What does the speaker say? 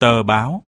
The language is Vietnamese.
Tờ báo.